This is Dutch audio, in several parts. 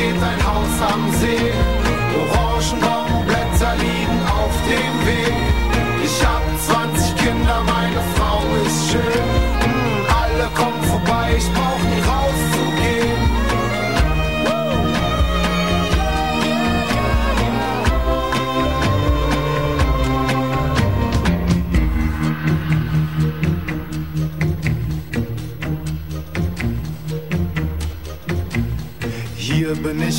steht ein Haus am See.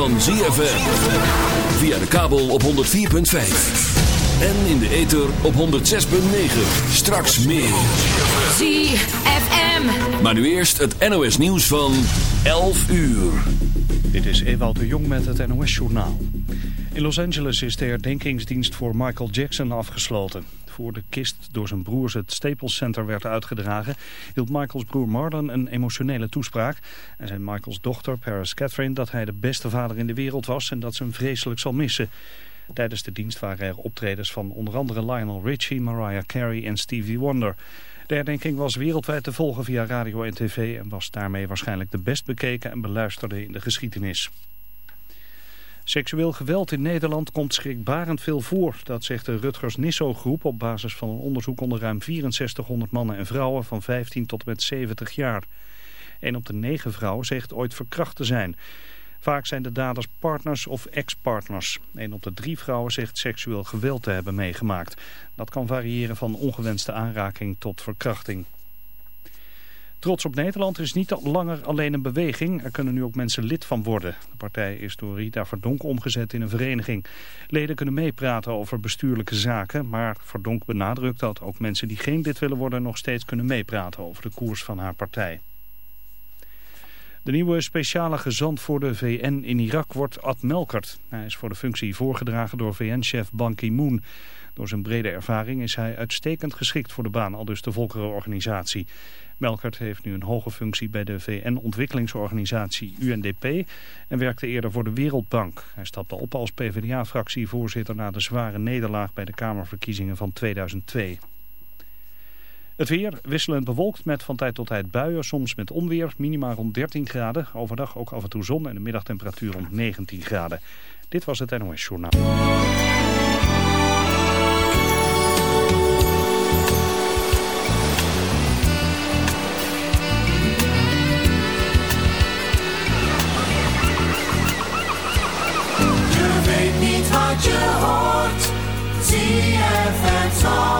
Van ZFM. Via de kabel op 104.5. En in de ether op 106.9. Straks meer. ZFM. Maar nu eerst het NOS nieuws van 11 uur. Dit is Ewout de Jong met het NOS-journaal. In Los Angeles is de herdenkingsdienst voor Michael Jackson afgesloten. Voor de kist door zijn broers het Staples Center werd uitgedragen... hield Michaels broer Marlon een emotionele toespraak... en zei Michaels dochter Paris Catherine dat hij de beste vader in de wereld was... en dat ze hem vreselijk zal missen. Tijdens de dienst waren er optredens van onder andere Lionel Richie, Mariah Carey en Stevie Wonder... De herdenking was wereldwijd te volgen via radio en tv en was daarmee waarschijnlijk de best bekeken en beluisterde in de geschiedenis. Seksueel geweld in Nederland komt schrikbarend veel voor. Dat zegt de Rutgers Nisso-groep op basis van een onderzoek onder ruim 6400 mannen en vrouwen van 15 tot en met 70 jaar. Een op de negen vrouwen zegt ooit verkracht te zijn. Vaak zijn de daders partners of ex-partners. Een op de drie vrouwen zegt seksueel geweld te hebben meegemaakt. Dat kan variëren van ongewenste aanraking tot verkrachting. Trots op Nederland is niet langer alleen een beweging. Er kunnen nu ook mensen lid van worden. De partij is door Rita Verdonk omgezet in een vereniging. Leden kunnen meepraten over bestuurlijke zaken. Maar Verdonk benadrukt dat ook mensen die geen lid willen worden... nog steeds kunnen meepraten over de koers van haar partij. De nieuwe speciale gezant voor de VN in Irak wordt Ad Melkert. Hij is voor de functie voorgedragen door VN-chef Ban Ki-moon. Door zijn brede ervaring is hij uitstekend geschikt voor de baan, al dus de volkerenorganisatie. Melkert heeft nu een hoge functie bij de VN-ontwikkelingsorganisatie UNDP en werkte eerder voor de Wereldbank. Hij stapte op als PvdA-fractievoorzitter na de zware nederlaag bij de Kamerverkiezingen van 2002. Het weer wisselend bewolkt met van tijd tot tijd buien, soms met onweer, minimaal rond 13 graden. Overdag ook af en toe zon en de middagtemperatuur rond 19 graden. Dit was het NOS Journaal. song.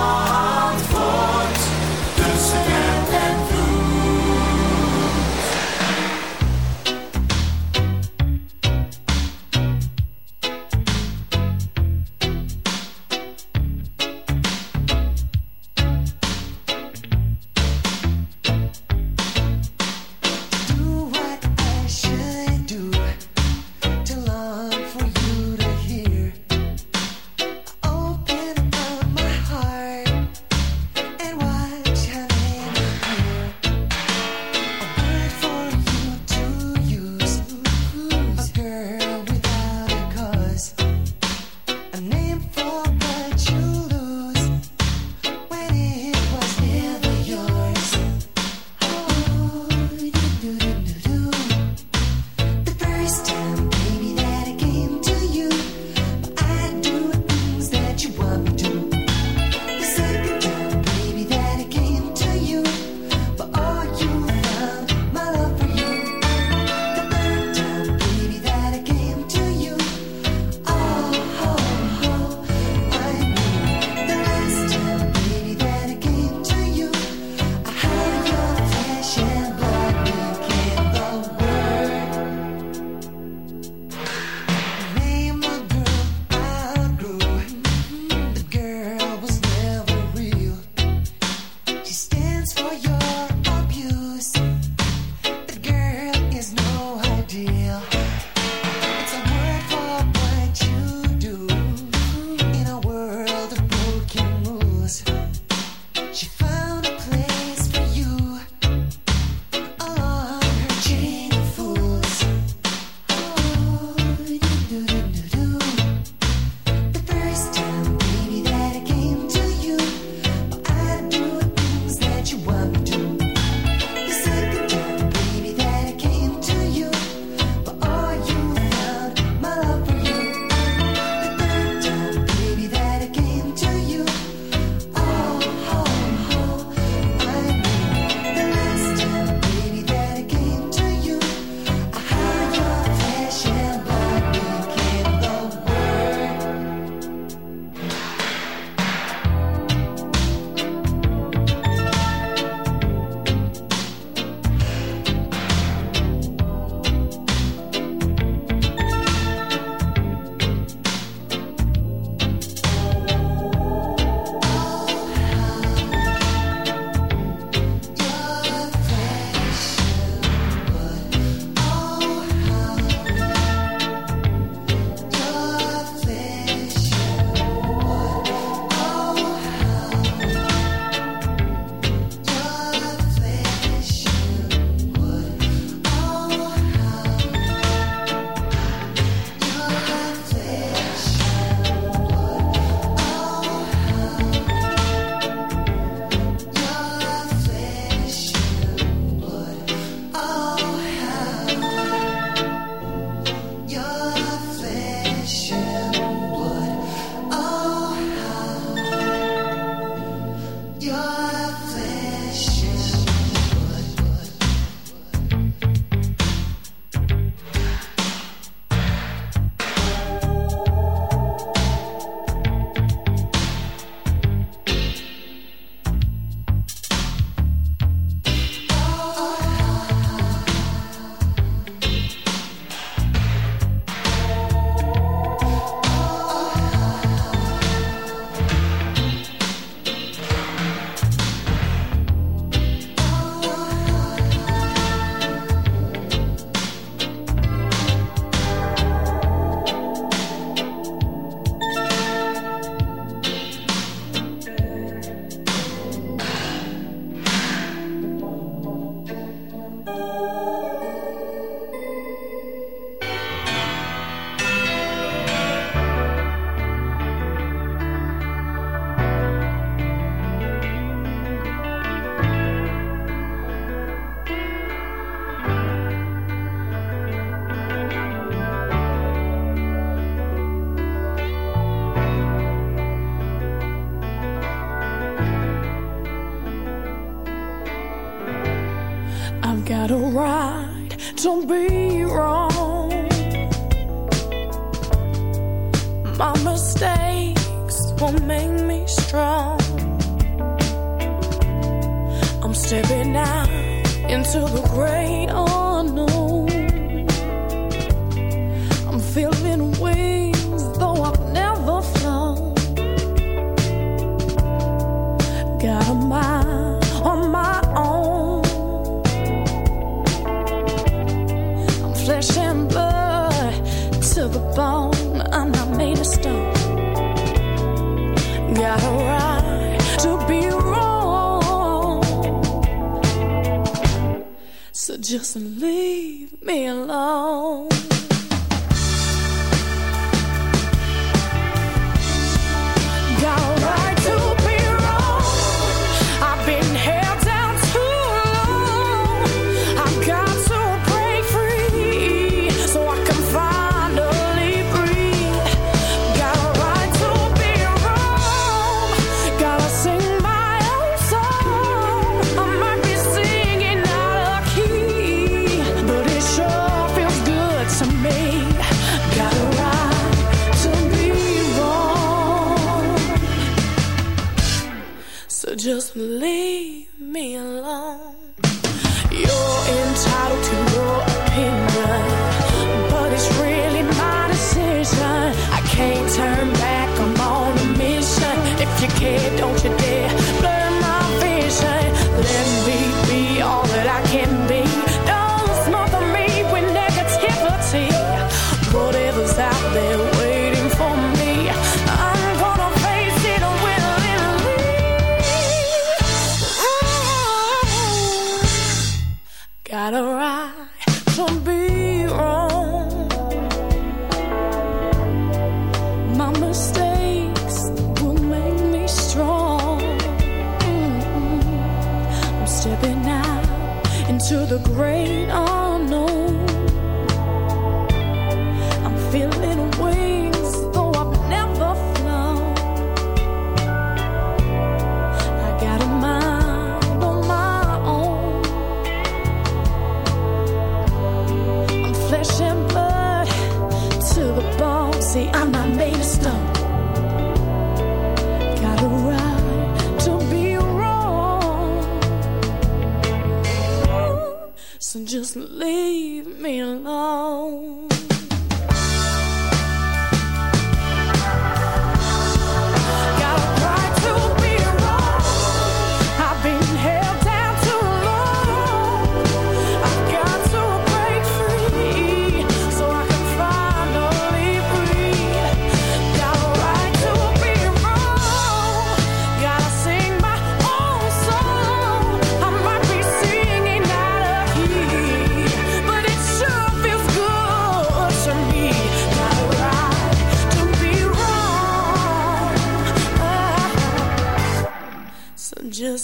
alone.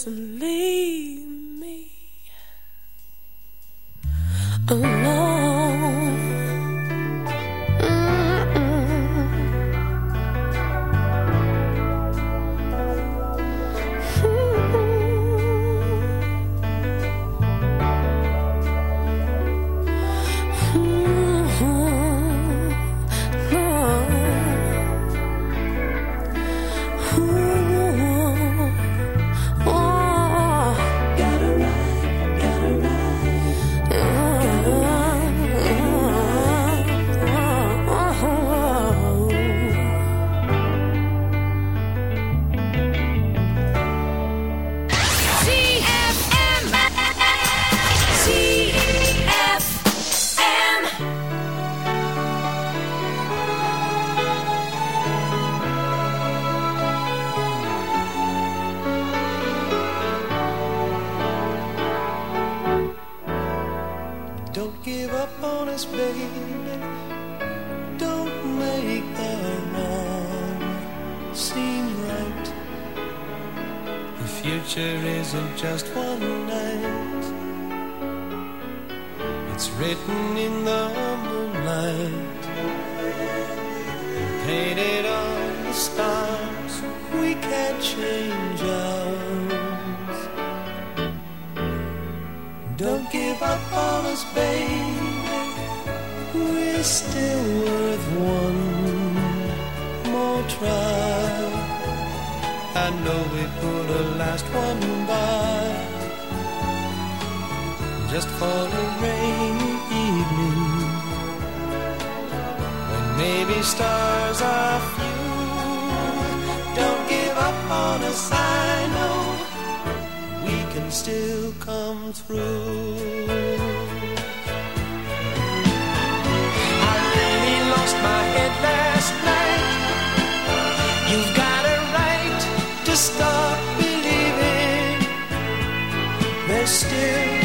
some future isn't just one night. It's written in the moonlight and painted on the stars. We can't change ours. Don't give up on us, babe. We're still worth one more try. I know we put a last one by just for a rainy evening when maybe stars are few. Don't give up on a sign. know we can still come through. I really lost my head last night. You've got to stop believing. There's still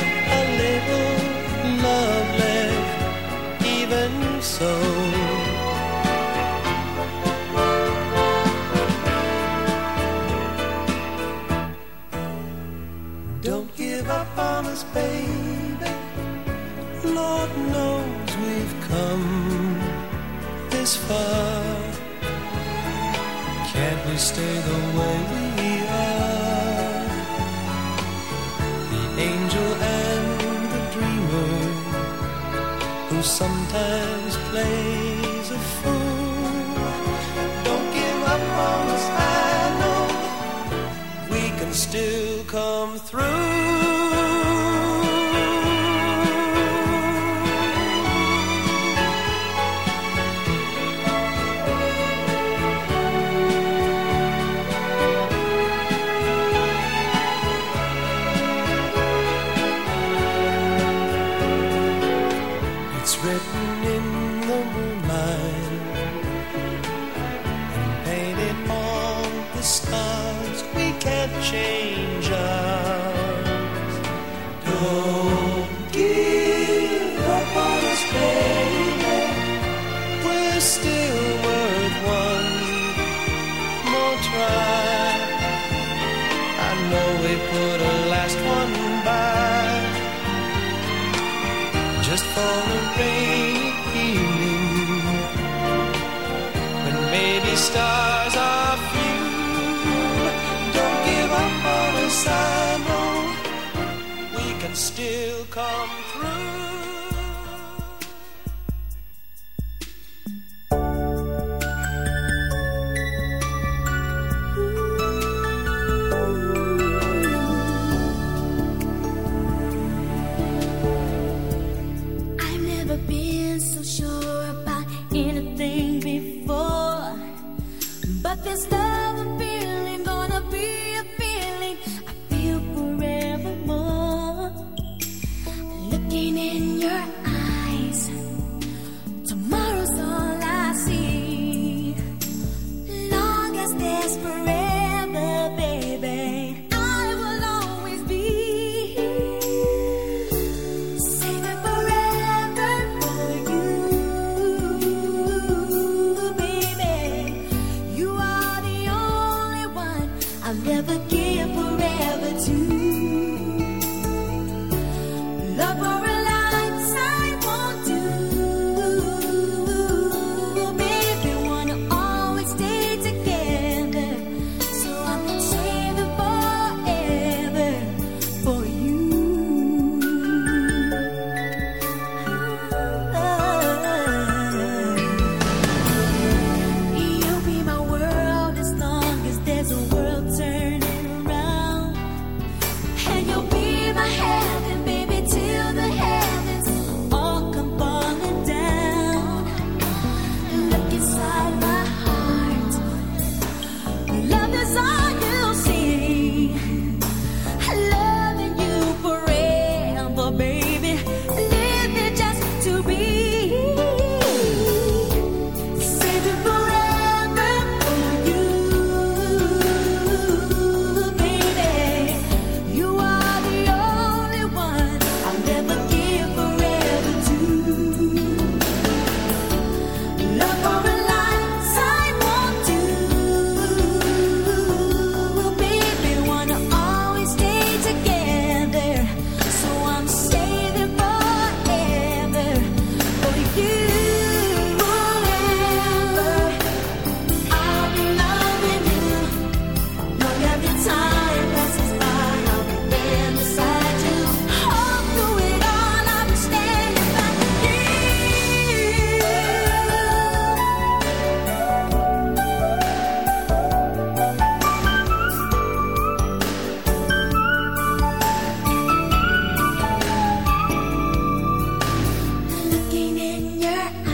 stay the way we I'll never give up. looking in your eyes.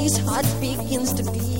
His heart begins to beat.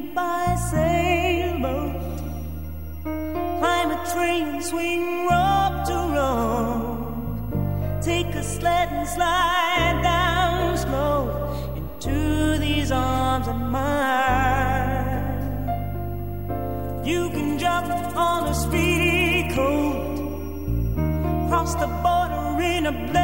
by sailboat. Climb a train, swing rope to rope, Take a sled and slide down slow into these arms of mine. You can jump on a speedy coat, cross the border in a blade.